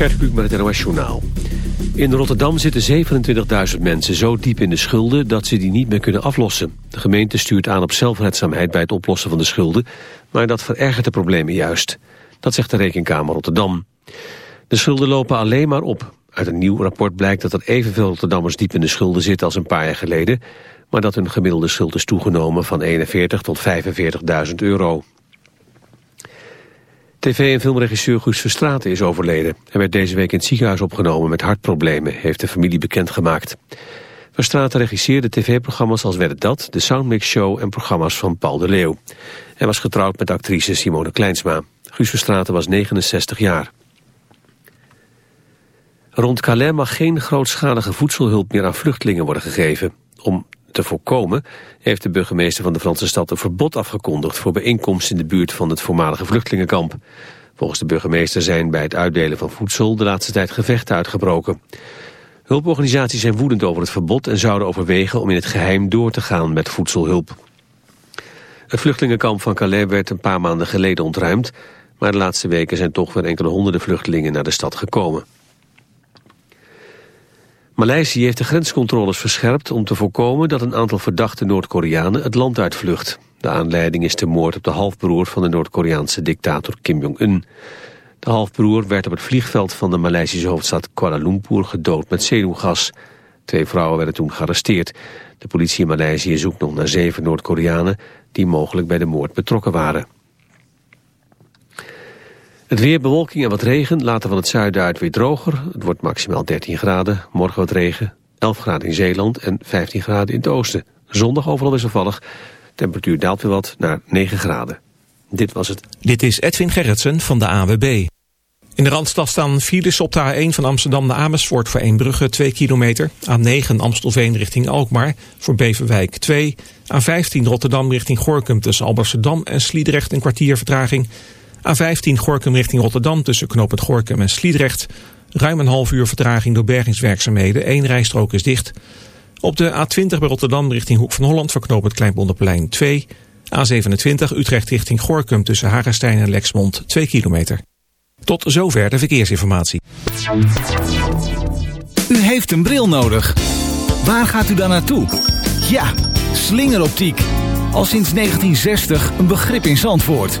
Gert Kluk met het NOS Journaal. In Rotterdam zitten 27.000 mensen zo diep in de schulden dat ze die niet meer kunnen aflossen. De gemeente stuurt aan op zelfredzaamheid bij het oplossen van de schulden, maar dat verergert de problemen juist. Dat zegt de Rekenkamer Rotterdam. De schulden lopen alleen maar op. Uit een nieuw rapport blijkt dat er evenveel Rotterdammers diep in de schulden zitten als een paar jaar geleden, maar dat hun gemiddelde schuld is toegenomen van 41 tot 45.000 euro. TV- en filmregisseur Guus Verstraeten is overleden. Hij werd deze week in het ziekenhuis opgenomen met hartproblemen, heeft de familie bekendgemaakt. Verstraeten regisseerde tv-programma's als Werd Dat, de Soundmix Show en programma's van Paul de Leeuw. Hij was getrouwd met actrice Simone Kleinsma. Guus Verstraeten was 69 jaar. Rond Calais mag geen grootschalige voedselhulp meer aan vluchtelingen worden gegeven. Om te voorkomen heeft de burgemeester van de Franse stad een verbod afgekondigd voor bijeenkomsten in de buurt van het voormalige vluchtelingenkamp. Volgens de burgemeester zijn bij het uitdelen van voedsel de laatste tijd gevechten uitgebroken. Hulporganisaties zijn woedend over het verbod en zouden overwegen om in het geheim door te gaan met voedselhulp. Het vluchtelingenkamp van Calais werd een paar maanden geleden ontruimd, maar de laatste weken zijn toch weer enkele honderden vluchtelingen naar de stad gekomen. Maleisië heeft de grenscontroles verscherpt om te voorkomen dat een aantal verdachte Noord-Koreanen het land uitvlucht. De aanleiding is de moord op de halfbroer van de Noord-Koreaanse dictator Kim Jong-un. De halfbroer werd op het vliegveld van de Maleisische hoofdstad Kuala Lumpur gedood met zenuwgas. Twee vrouwen werden toen gearresteerd. De politie in Maleisië zoekt nog naar zeven Noord-Koreanen die mogelijk bij de moord betrokken waren. Het weer, bewolking en wat regen, later van het zuiden uit weer droger. Het wordt maximaal 13 graden, morgen wat regen, 11 graden in Zeeland en 15 graden in het oosten. Zondag overal wisselvallig, temperatuur daalt weer wat naar 9 graden. Dit was het. Dit is Edwin Gerritsen van de AWB. In de Randstad staan files de A1 van Amsterdam naar Amersfoort voor Eembrugge 2 kilometer. A9 Amstelveen richting Alkmaar voor Beverwijk 2. A15 Rotterdam richting Gorkum tussen Alblasserdam en Sliedrecht een kwartier vertraging. A15 Gorkum richting Rotterdam tussen knooppunt Gorkum en Sliedrecht. Ruim een half uur vertraging door bergingswerkzaamheden. Eén rijstrook is dicht. Op de A20 bij Rotterdam richting Hoek van Holland voor knooppunt Kleinbonderplein 2. A27 Utrecht richting Gorkum tussen Hagestein en Lexmond 2 kilometer. Tot zover de verkeersinformatie. U heeft een bril nodig. Waar gaat u dan naartoe? Ja, slingeroptiek. Al sinds 1960 een begrip in Zandvoort.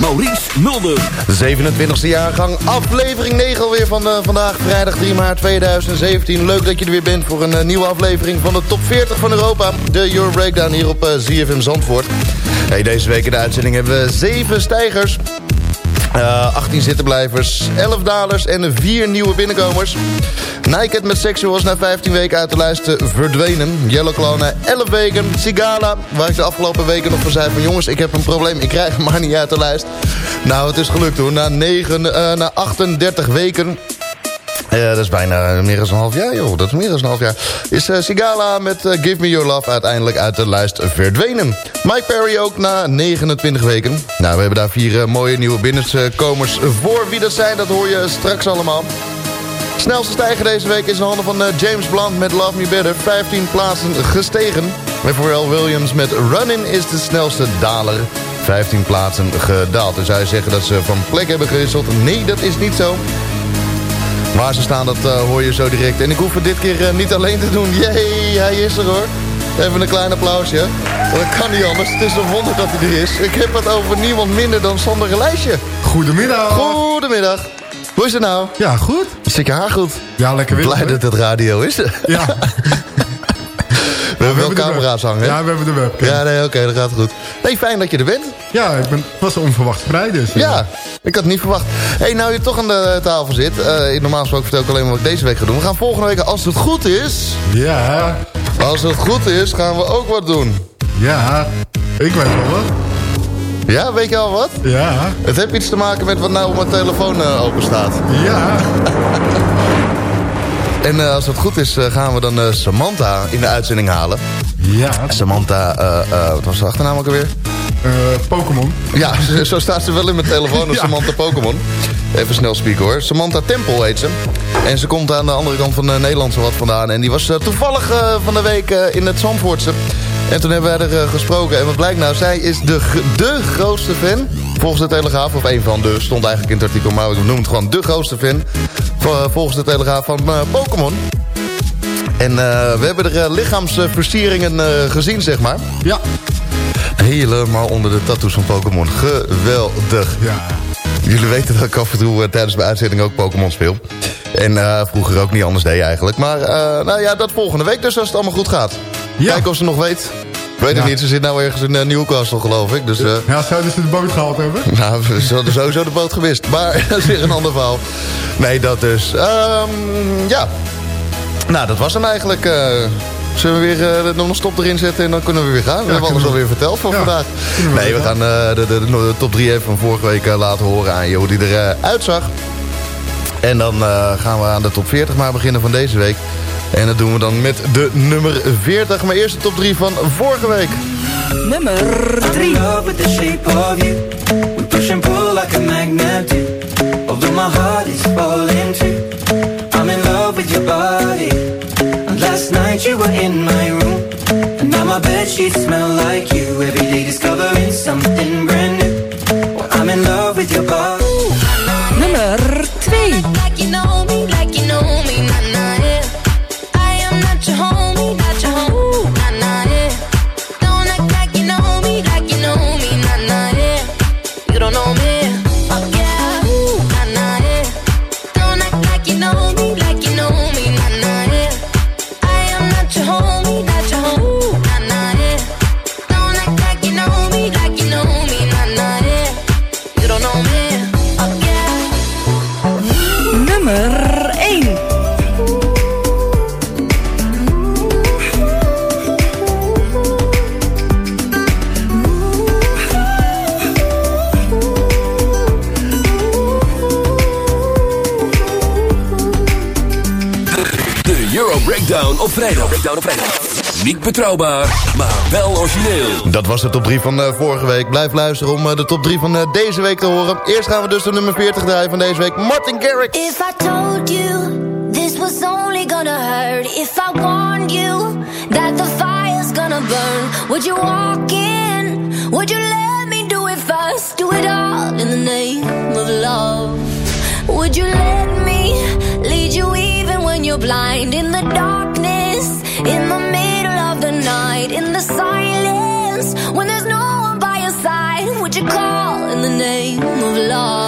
Maurice Mulder. 27e jaargang, aflevering 9 alweer van uh, vandaag, vrijdag 3 maart 2017. Leuk dat je er weer bent voor een uh, nieuwe aflevering van de top 40 van Europa. De Euro Breakdown hier op uh, ZFM Zandvoort. Hey, deze week in de uitzending hebben we 7 stijgers. Uh, 18 zittenblijvers, 11 dalers en 4 nieuwe binnenkomers. Naked met Sexuals na 15 weken uit de lijst verdwenen. Yellow Claw na 11 weken. Sigala, waar ik de afgelopen weken nog van zei van... jongens, ik heb een probleem, ik krijg hem maar niet uit de lijst. Nou, het is gelukt hoor. Na, 9, uh, na 38 weken uh, dat is bijna meer dan een half jaar, joh. Dat is meer dan een half jaar. Is uh, Sigala met uh, Give Me Your Love uiteindelijk uit de lijst verdwenen. Mike Perry ook na 29 weken. Nou, we hebben daar vier mooie nieuwe binnenkomers voor. Wie dat zijn, dat hoor je straks allemaal. Snelste stijger deze week is in handen van James Blunt met Love Me Better. 15 plaatsen gestegen. En Pharrell Williams met Running is de snelste daler. 15 plaatsen gedaald. Dus je zeggen dat ze van plek hebben gewisseld? Nee, dat is niet zo. Waar ze staan, dat uh, hoor je zo direct. En ik hoef het dit keer uh, niet alleen te doen. Jee, hij is er hoor. Even een klein applausje. Dat kan niet anders. Het is een wonder dat hij er is. Ik heb het over niemand minder dan Sander Gelijsje. Goedemiddag. Goedemiddag. Hoe is het nou? Ja, goed. Zit je haar goed? Ja, lekker weer. Blij dat het radio is. Ja. We hebben wel camera's hangen. Ja, we hebben de webcam. Ja, nee, oké, okay, dat gaat goed. Nee, fijn dat je er bent. Ja, ik ben, was onverwacht vrij dus. Ja, ja ik had het niet verwacht. hey, nou je toch aan de tafel zit. Uh, normaal gesproken vertel ik alleen maar wat ik deze week ga doen. We gaan volgende week, als het goed is... Ja. Als het goed is, gaan we ook wat doen. Ja, ik weet wel wat. Ja, weet je al wat? Ja. Het heeft iets te maken met wat nou op mijn telefoon uh, open staat. Ja. En uh, als het goed is, uh, gaan we dan uh, Samantha in de uitzending halen. Ja. Samantha, wat was de achternaam ook alweer? Pokémon. Ja, zo staat ze wel in mijn telefoon, ja. Samantha Pokémon. Even snel spieken hoor. Samantha Tempel heet ze. En ze komt aan de andere kant van Nederland zo wat vandaan. En die was toevallig van de week in het Zandvoortse. En toen hebben wij er gesproken. En wat blijkt nou, zij is de, de grootste fan. Volgens de Telegraaf, of een van de, stond eigenlijk in het artikel. Maar ik noem het gewoon de grootste fan. Volgens de Telegraaf van uh, Pokémon. En uh, we hebben er uh, lichaamsversieringen gezien, zeg maar. Ja. Helemaal onder de tattoos van Pokémon. Geweldig. Ja. Jullie weten dat ik af en toe tijdens mijn uitzending ook Pokémon speel. En vroeger ook niet anders deed eigenlijk. Maar nou ja, dat volgende week dus als het allemaal goed gaat. Ja. Kijken of ze nog weet. Ik weet het niet, ze zit nou ergens in uh, Newcastle geloof ik. Dus, uh, ja, zouden ze de boot gehaald hebben? Nou, ze hadden sowieso de boot gemist. Maar dat is weer een ander verhaal. Nee, dat dus. Um, ja. Nou, dat was hem eigenlijk. Uh, zullen we weer uh, nog een stop erin zetten en dan kunnen we weer gaan? we hebben alles alweer verteld voor ja, vandaag. We nee, we gaan uh, de, de, de, top 3 even van vorige week laten horen aan je hoe die eruit zag. En dan gaan we aan de top 40 maar beginnen van deze week. En dat doen we dan met de nummer 40. Maar eerst de top 3 van vorige week. Nummer 3. the shape of you. We push and pull like a magnet do. Although my heart is falling too. I'm in love with your body. And last night you were in my room. And now my bed sheets smell like you. Every day discovering something brand new. Well, I'm in love with your body. Niet betrouwbaar, maar wel origineel. Dat was de top 3 van uh, vorige week. Blijf luisteren om uh, de top 3 van uh, deze week te horen. Eerst gaan we dus de nummer 40 draaien van deze week. Martin Garrix. If I told you, this was only gonna hurt. If I warned you, that the fire's gonna burn. Would you walk in? Would you let me do it first? Do it all in the name of love. Would you let me lead you even when you're blind? In the darkness, in you call in the name of love?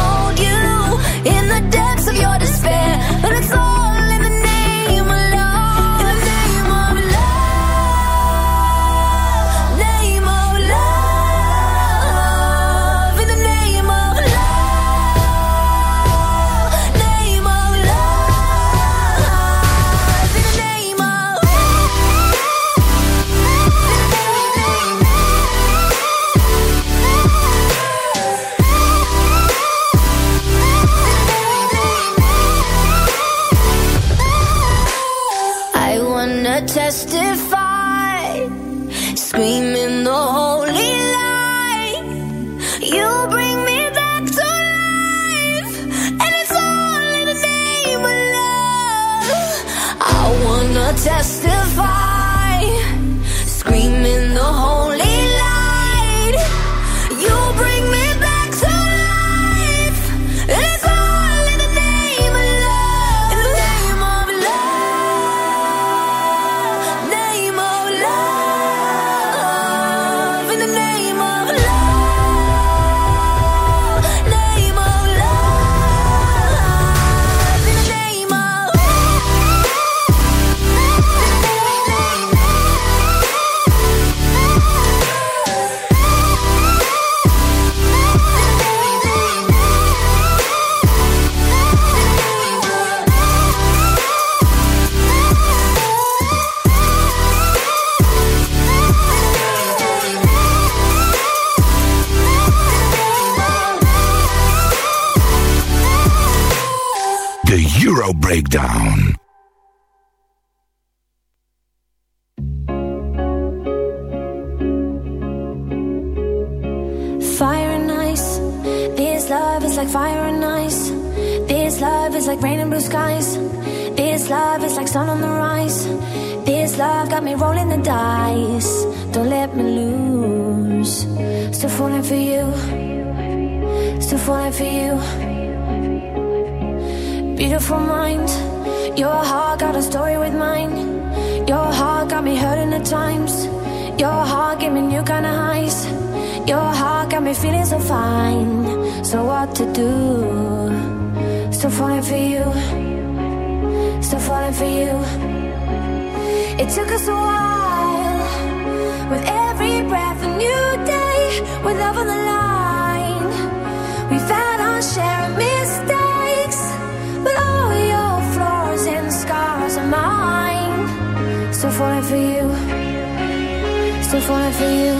you, still falling for you,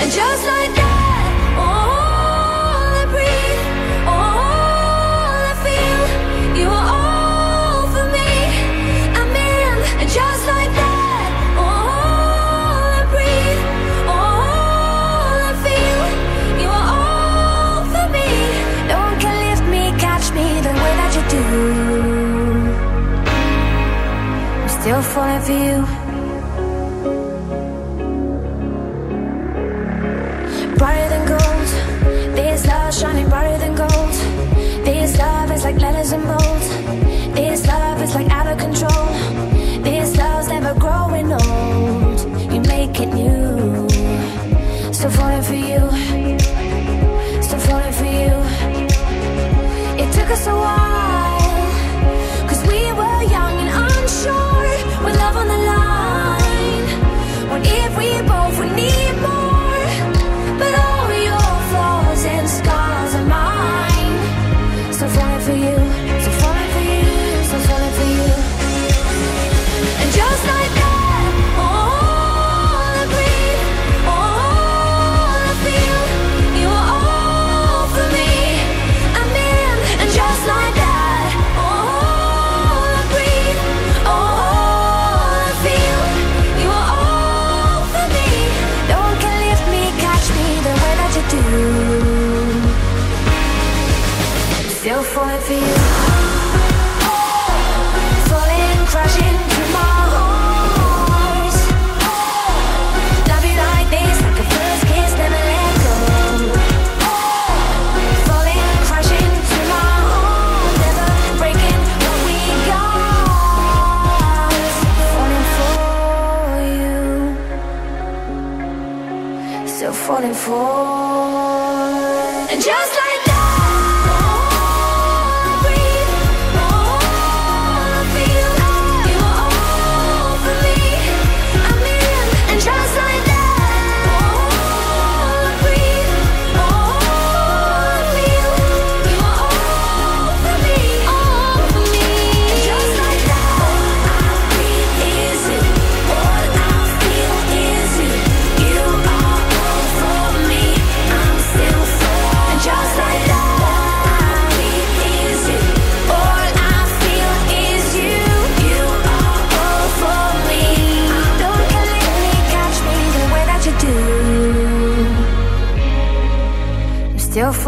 and just like that. falling for you. Falling for.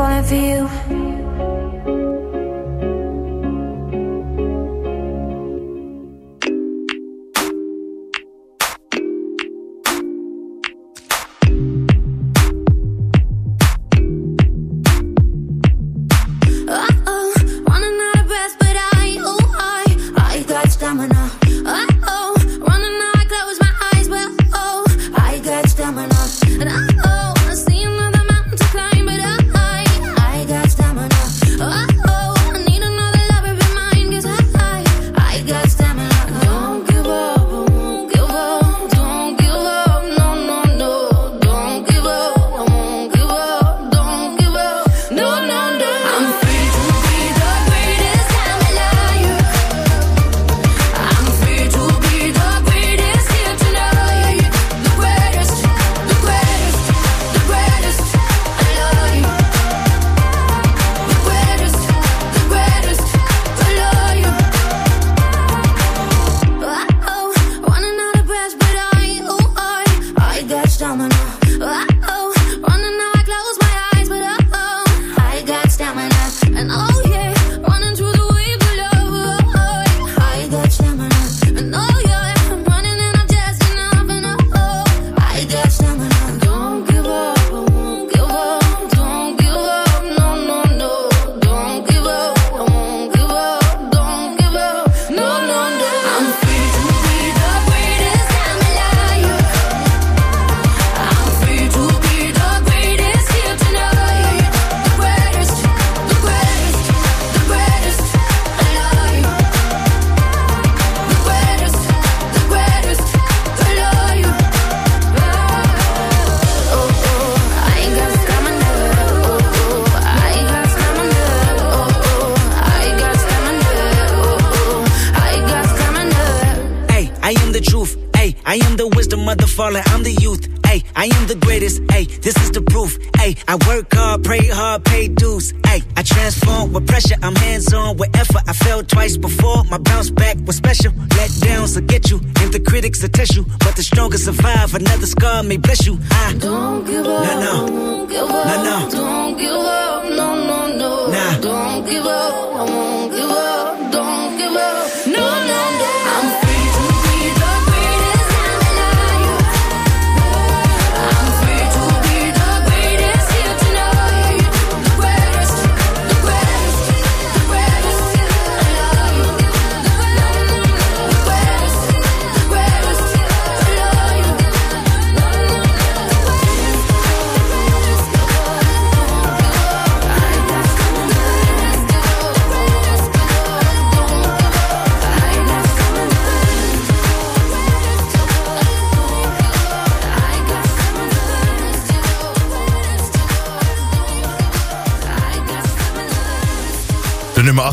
Falling for you.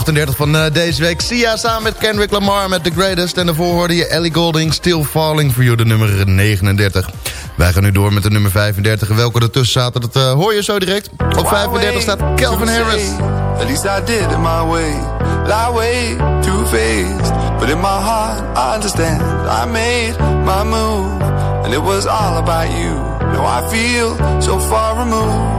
38 van uh, deze week. Sia samen met Kendrick Lamar met The Greatest. En daarvoor hoorde je Ellie Golding, Still Falling for You, de nummer 39. Wij gaan nu door met de nummer 35. En welke ertussen zaten, dat uh, hoor je zo direct. Op 35 staat Calvin Harris. At least I did it my way. Way, two-faced. But in my heart, I understand. I made my move. And it was all about you. Now I feel so far removed.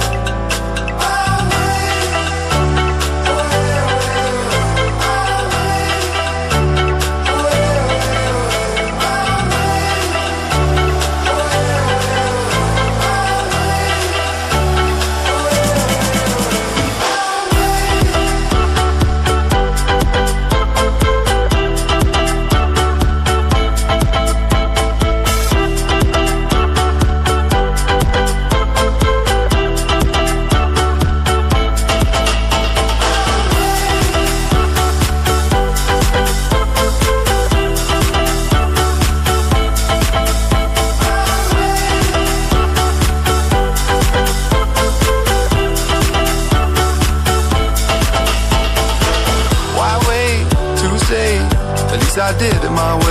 I did it my way.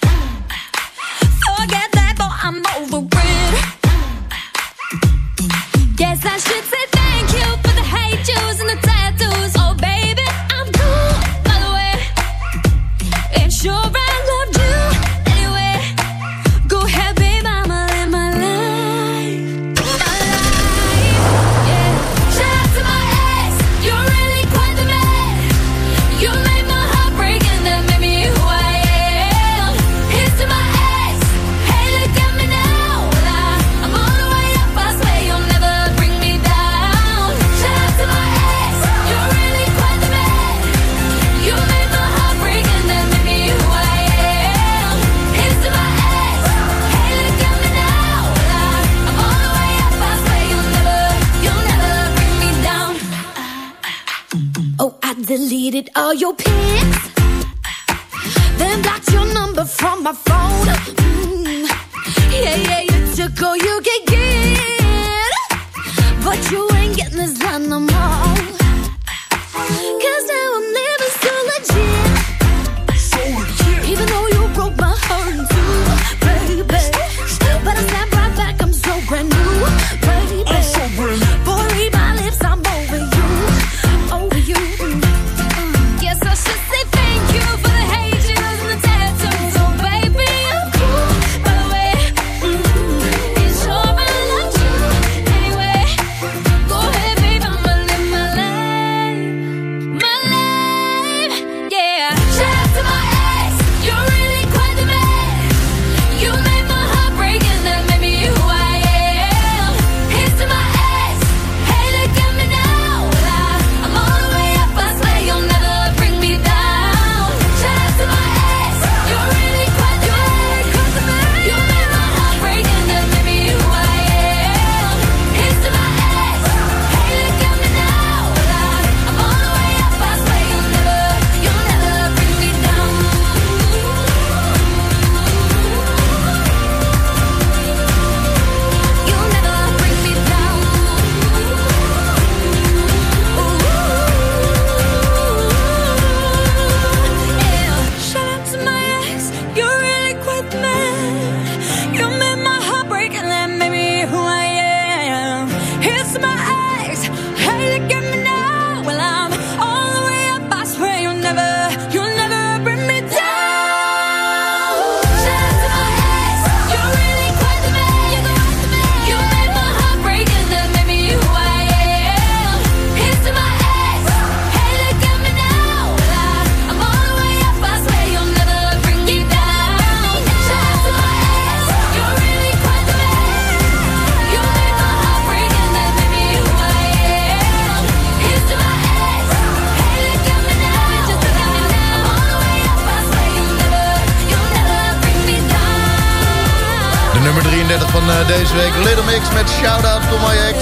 I'm over it. Guess I should say Oh, I deleted all your pics. Then blocked your number from my phone. Mm. Yeah, yeah, you took all you could get. But you ain't getting this done no more. Cause now I'm living so legit. Even though you broke my heart in two, baby. But I snap right back, I'm so brand new, baby. Deze week, Little Mix met Shout Out to My Ex.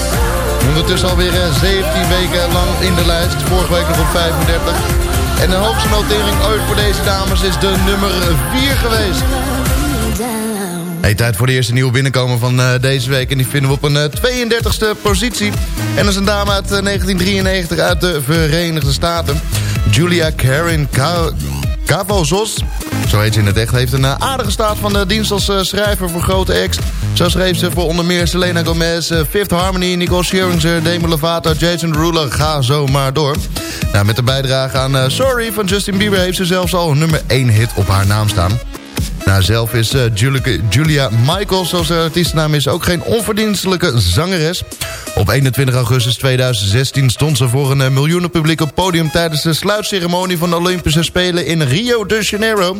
Ondertussen alweer eh, 17 weken lang in de lijst. Vorige week nog op 35. En de hoogste notering ooit voor deze dames is de nummer 4 geweest. Hey, tijd voor de eerste nieuwe binnenkomer van eh, deze week. En die vinden we op een eh, 32e positie. En dat is een dame uit eh, 1993 uit de Verenigde Staten. Julia Karen Ka Cavozos. Zo heet ze in het echt. Heeft een eh, aardige staat van de dienst als eh, schrijver voor grote acts. Zo schreef ze voor onder meer Selena Gomez, eh, Fifth Harmony, Nicole Scherzinger, Demi Lovato, Jason Derulo. Ga zo maar door. Nou, met de bijdrage aan Sorry van Justin Bieber heeft ze zelfs al een nummer 1 hit op haar naam staan. Nou, zelf is eh, Julia, Michaels, zoals haar artiestennaam is, ook geen onverdienstelijke zangeres. Op 21 augustus 2016 stond ze voor een eh, miljoenenpubliek op podium... tijdens de sluitceremonie van de Olympische Spelen in Rio de Janeiro.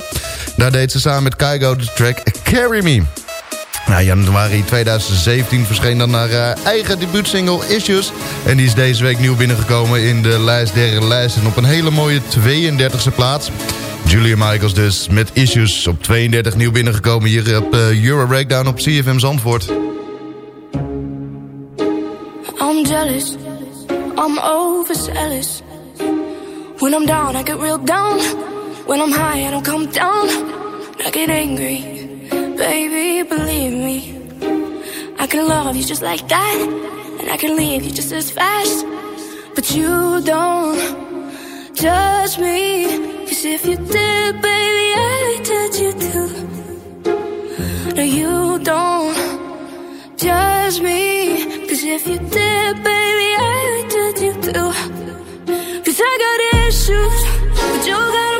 Daar deed ze samen met Kygo de track Carry Me. Nou, januari 2017 verscheen dan haar eh, eigen debuutsingle Issues. En die is deze week nieuw binnengekomen in de lijst der lijsten op een hele mooie 32e plaats. Julia Michaels dus met Issues op 32 nieuw binnengekomen hier op eh, Euro Breakdown op CFM Zandvoort. I'm jealous. I'm overzealous. When I'm down, I get real down. When I'm high, I don't come down. I get angry. Baby, believe me. I can love you just like that. And I can leave you just as fast. But you don't judge me. Cause if you did, baby, I'd judge you too. No, you don't judge me. Cause if you did, baby, I judge you too. Cause I got issues, but you got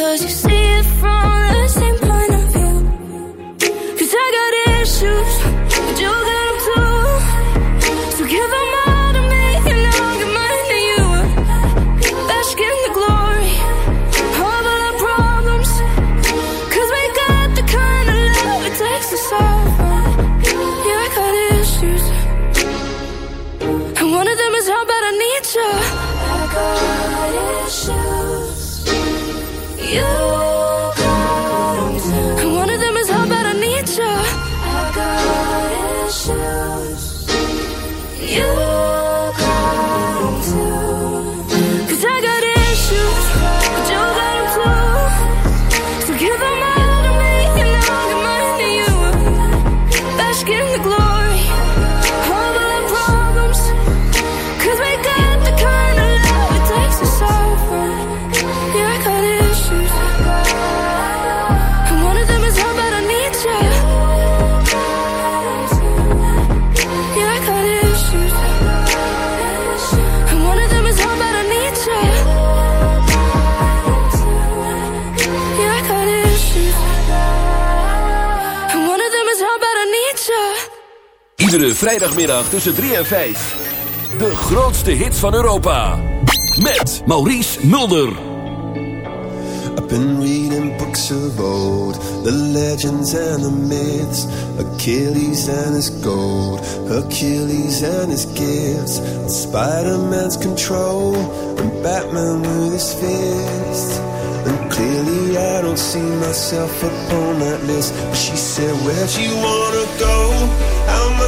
Cause you see it from the same point of view. Cause I got issues, but you got them too. So give them all to me and I'll give mine to you. Bask in the glory, all of our problems. Cause we got the kind of love it takes to solve Yeah, I got issues. And one of them is how bad I need you. I got issues you. vrijdagmiddag tussen 3 en 5. De grootste hits van Europa. Met Maurice Mulder. I've been reading books of old, the legends and the myths, Achilles and his gold, Achilles and his gifts, Spider-Man's control, and Batman with his fist. And clearly I don't see myself upon that list. But she said, where'd you wanna go?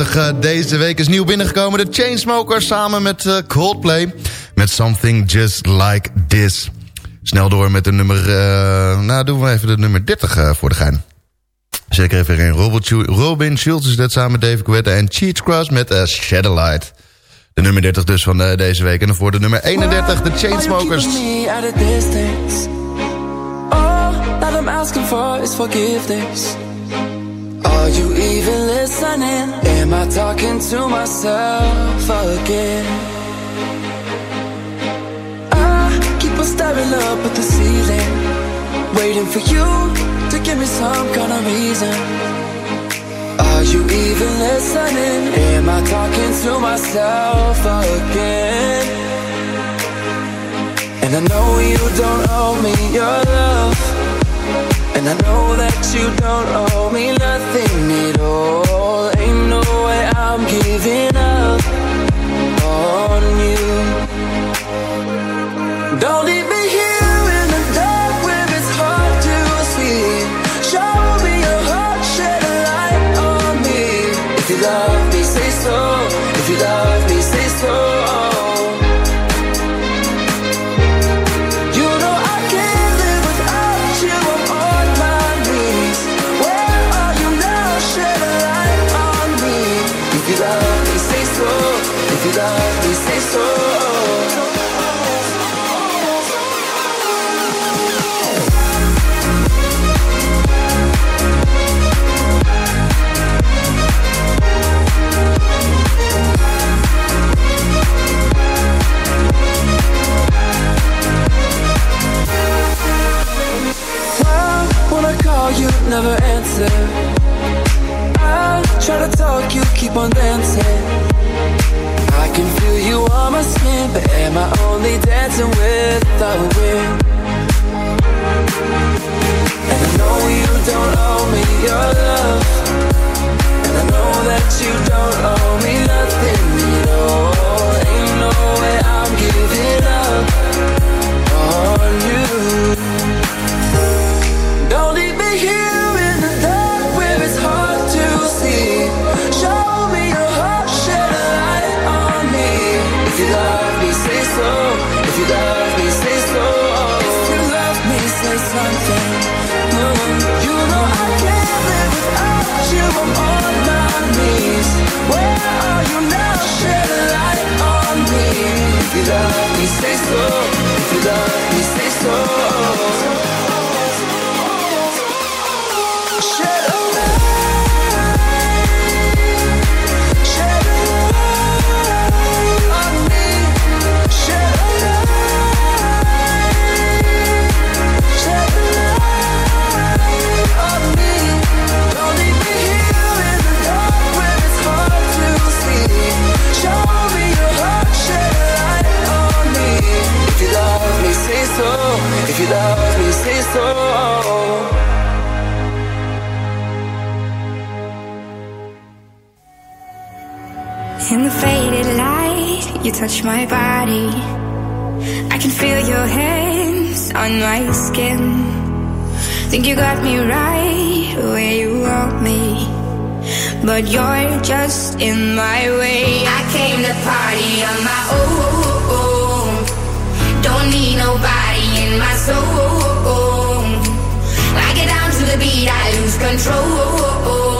Eh, deze week is nieuw binnengekomen. De Chainsmokers samen met eh, Coldplay. Met Something Just Like This. Snel door met de nummer... Eh, nou, doen we even de nummer 30 voor de gein. Zeker even in Robin Schultz is dat samen met Dave Guetta en Cheats Cross met uh, Shadowlight. De nummer 30 dus van deze week. En dan voor de nummer 31, de Chainsmokers. All that I'm asking for is forgiveness. Are you even listening? Am I talking to myself again? I keep on staring up at the ceiling, waiting for you to give me some kind of reason. Are you even listening? Am I talking to myself again? And I know you don't owe me your love. And I know that you don't owe me nothing at all. Ain't no way I'm giving up on you. Don't keep on dancing. I can feel you on my skin, but am I only dancing with the wind? And I know you don't owe me your love. And I know that you don't owe me nothing at all. Ain't no way I'm giving up on you. Love me, say so. If you love me, say so. Touch my body. I can feel your hands on my skin. Think you got me right where you want me. But you're just in my way. I came to party on my own. Don't need nobody in my soul. I get down to the beat, I lose control.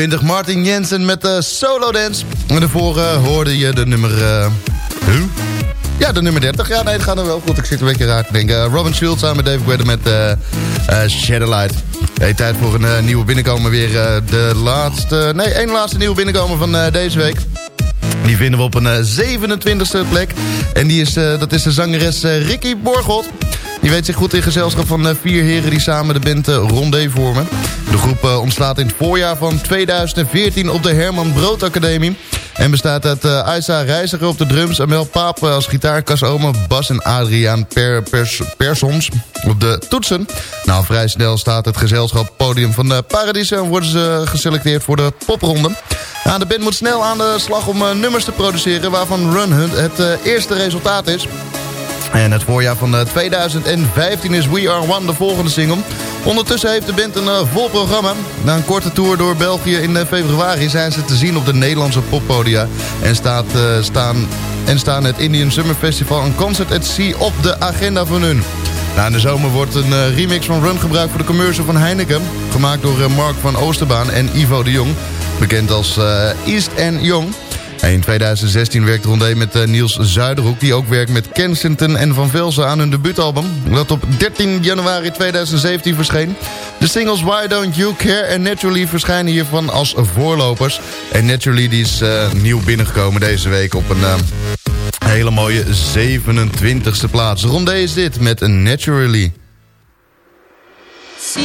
20 Martin Jensen met de Solo Dance. En daarvoor eh, hoorde je de nummer... Eh, huh? Ja, de nummer 30. Ja, nee, dat gaat er wel goed. Ik zit een beetje raar te denken. Eh, Robin Schultz samen met David Guetta met Shadowlight. Hey, tijd voor een nieuwe binnenkomen weer. de laatste... Nee, één laatste nieuwe binnenkomen van deze week. Die vinden we op een 27e plek. En die is, dat is de zangeres Ricky Borgold. Die weet zich goed in gezelschap van eh, vier heren die samen de band eh, Rondé vormen. De groep eh, ontstaat in het voorjaar van 2014 op de Herman Brood Academie. En bestaat uit uh, Aisa Reiziger op de drums, Amel Paap als gitaar, Ome, Bas en Adriaan per, Pers, Persons op de toetsen. Nou, vrij snel staat het gezelschap podium van de Paradies en worden ze geselecteerd voor de popronde. Nou, de band moet snel aan de slag om nummers te produceren... waarvan Run Hunt het eerste resultaat is. En het voorjaar van uh, 2015 is We Are One de volgende single. Ondertussen heeft de band een uh, vol programma. Na een korte tour door België in uh, februari... zijn ze te zien op de Nederlandse poppodia. En, staat, staan, en staan het Indian Summer Festival en Concert at Sea op de agenda van hun. Nou, in de zomer wordt een remix van Run gebruikt voor de commercial van Heineken. Gemaakt door Mark van Oosterbaan en Ivo de Jong. Bekend als East and In 2016 werkte Rondé met uh, Niels Zuiderhoek... die ook werkt met Kensington en Van Velzen aan hun debuutalbum... dat op 13 januari 2017 verscheen. De singles Why Don't You Care en Naturally verschijnen hiervan als voorlopers. En Naturally die is uh, nieuw binnengekomen deze week op een... Uh, hele mooie 27e plaats. Rondé is dit met Naturally. See,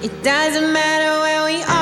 it doesn't matter where we all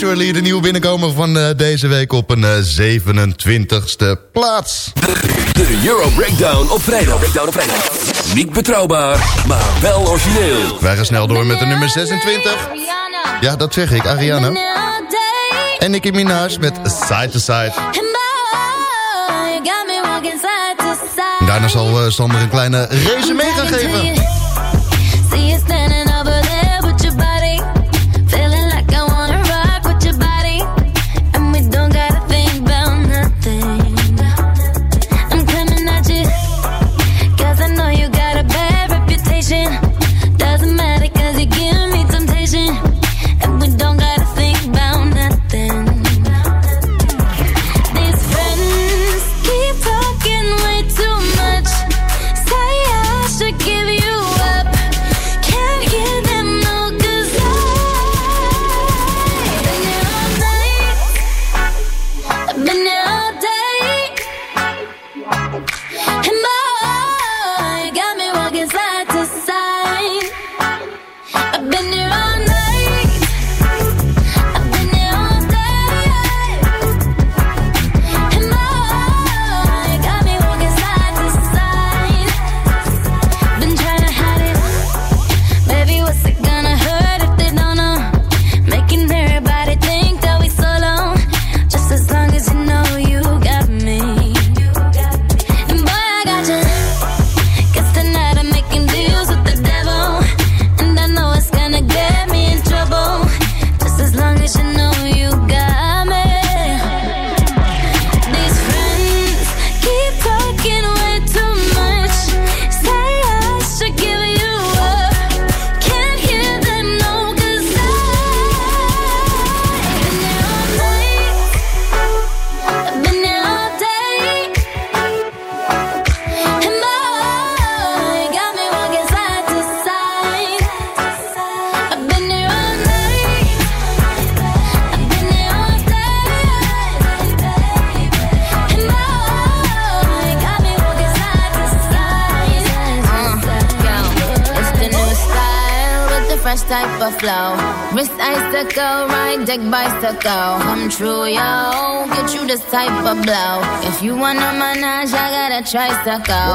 Naturally, de nieuwe binnenkomer van eh, deze week op een eh, 27e plaats. De, Euro Breakdown op vrijdag. Op. Niet betrouwbaar, maar wel origineel. Wij gaan snel door met de nummer 26. Ja, dat zeg ik, Ariana. En Nicki Minaj met Side to Side. Daarna zal eh, Sander een kleine resume gaan geven. type of flow. Wrist icicle, ride deck bicycle. Come true, yo. Get you this type of blow. If you wanna manage, I gotta tricycle.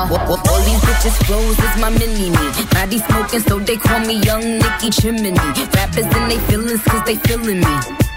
All these bitches flows is my mini me. Body smoking, so they call me Young Nicky Chimney. Rappers and they feelings, cause they feeling me.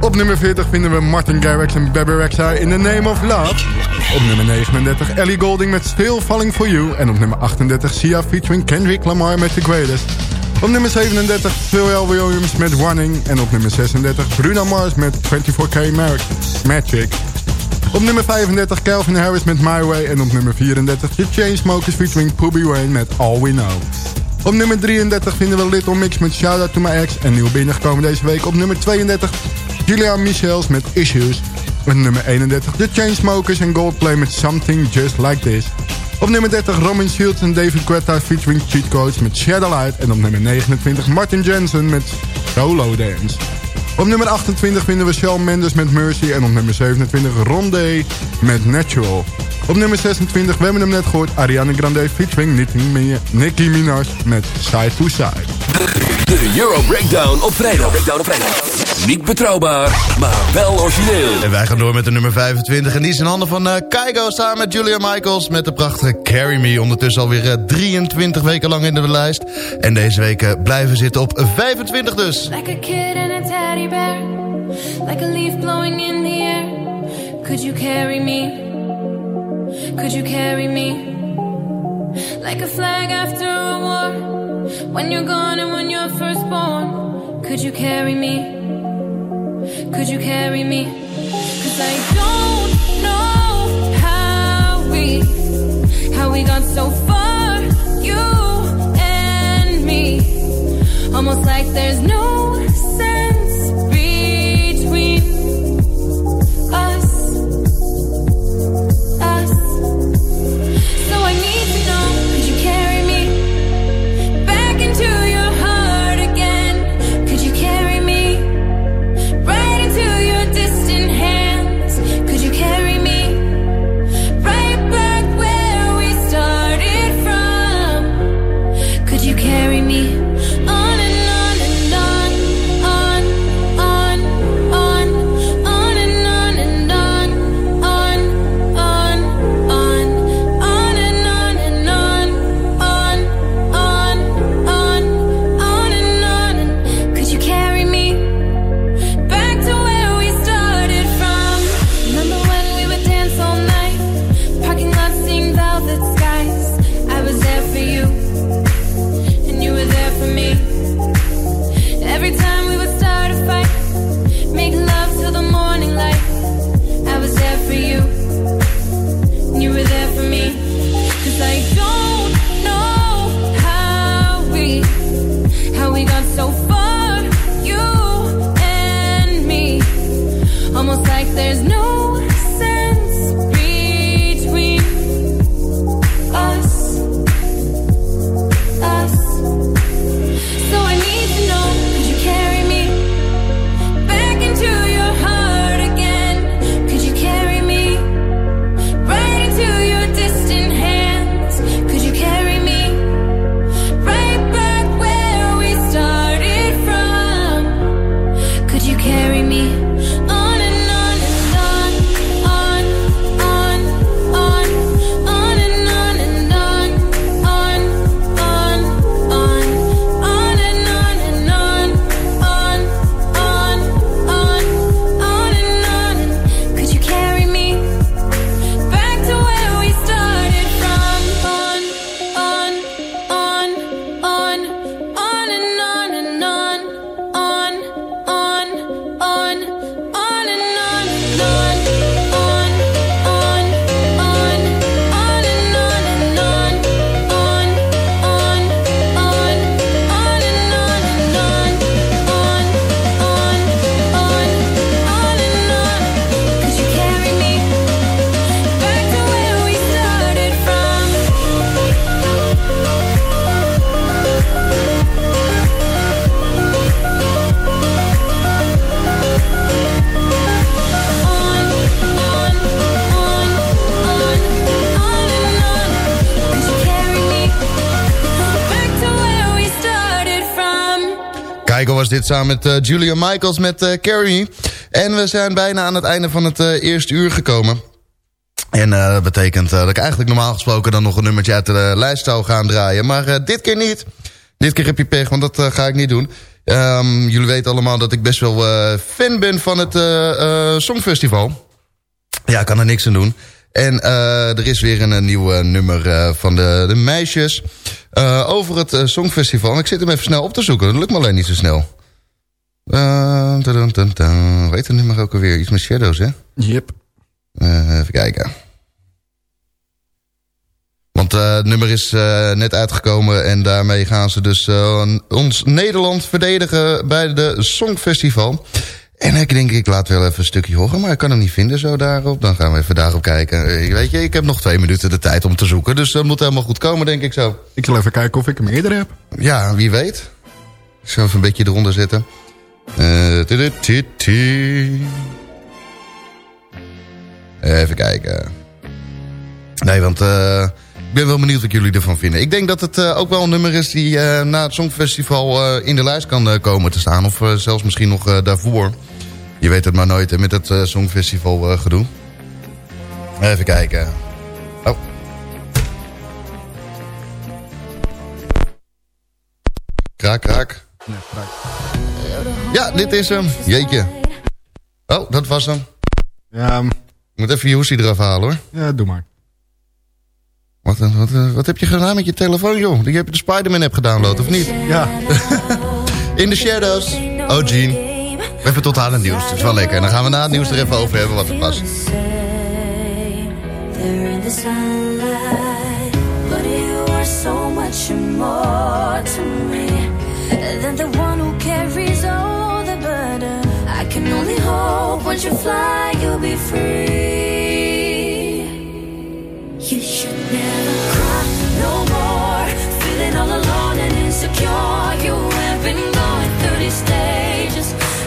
Op nummer 40 vinden we Martin Garrix en Bebe Rexha in The Name of Love. Op nummer 39 Ellie Golding met Still Falling For You. En op nummer 38 Sia featuring Kendrick Lamar met The Greatest. Op nummer 37 Pharrell Williams met Running. En op nummer 36 Bruno Mars met 24K Magic. Op nummer 35 Calvin Harris met My Way. En op nummer 34 The Chainsmokers featuring Pooby Wayne met All We Know. Op nummer 33 vinden we Little Mix met Shout Out To My Ex. En nieuw binnengekomen deze week op nummer 32 Julia Michels met Issues. Op nummer 31 The Chainsmokers en Goldplay met Something Just Like This. Op nummer 30 Roman Shields en David Guetta featuring Cheat Codes met Shadowlight. En op nummer 29 Martin Jensen met Solo Dance. Op nummer 28 vinden we Shawn Mendes met Mercy. En op nummer 27 Rondé met Natural. Op nummer 26, we hebben hem net gehoord, Ariana Grande featuring Nicki Minaj met Side to Side. De Euro Breakdown op vrijdag. Breakdown op vrijdag. Niet betrouwbaar, maar wel origineel. En wij gaan door met de nummer 25. En die is in handen van uh, Keigo samen met Julia Michaels... met de prachtige Carry Me. Ondertussen alweer uh, 23 weken lang in de lijst. En deze weken blijven zitten op 25 dus. Like a kid and a teddy bear. Like a leaf blowing in the air. Could you carry me? Could you carry me? Like a flag after a war. When you're gone and when you're first born. Could you carry me? Could you carry me? Cause I don't know how we, how we got so far. You and me. Almost like there's no sense was dit samen met uh, Julia Michaels met uh, Carrie. En we zijn bijna aan het einde van het uh, eerste uur gekomen. En dat betekent dat ik eigenlijk normaal gesproken dan nog een nummertje uit de lijst zou gaan draaien. Maar dit keer niet. Dit keer heb je pech, want dat ga ik niet doen. Ehm, jullie weten allemaal dat ik best wel fan ben van het Songfestival. Ja, ik kan er niks aan doen. En er is weer een, een nieuw nummer van de, de meisjes over het Songfestival. En ik zit hem even snel op te zoeken. Dat lukt me alleen niet zo snel. Uh, Weet het nummer ook alweer? Iets met Shadows, hè? Yep. even kijken. Want uh, het nummer is uh, net uitgekomen en daarmee gaan ze dus uh, ons Nederland verdedigen bij de Songfestival. En ik denk, ik laat wel even een stukje horen, maar ik kan hem niet vinden zo daarop. Dan gaan we even daarop kijken. Weet je, ik heb nog twee minuten de tijd om te zoeken, dus dat moet helemaal goed komen, denk ik zo. Ik zal even kijken of ik hem eerder heb. Ja, wie weet. Ik zal even een beetje eronder zetten. Even kijken. Nee, want... Ik ben wel benieuwd wat jullie ervan vinden. Ik denk dat het uh, ook wel een nummer is die na het Songfestival in de lijst kan komen te staan. Of zelfs misschien nog daarvoor. Je weet het maar nooit hè, met het Songfestival gedoe. Even kijken. Oh. Kraak, kraak. Ja, kraak. Ja, dit is hem. Jeetje. Oh, dat was hem. Ja. Ik moet even je hoesie eraf halen hoor. Ja, doe maar. Wat, wat, wat, heb je gedaan met je telefoon, joh? Je hebt de Spider-Man-app gedownload, of niet? Ja. In the Shadows. Oh, Gene. Even tot aan het nieuws. Het is wel lekker. En dan gaan we na het nieuws er even over hebben wat er past. You should never cry no more. Feeling all alone and insecure. You have been 30 stages.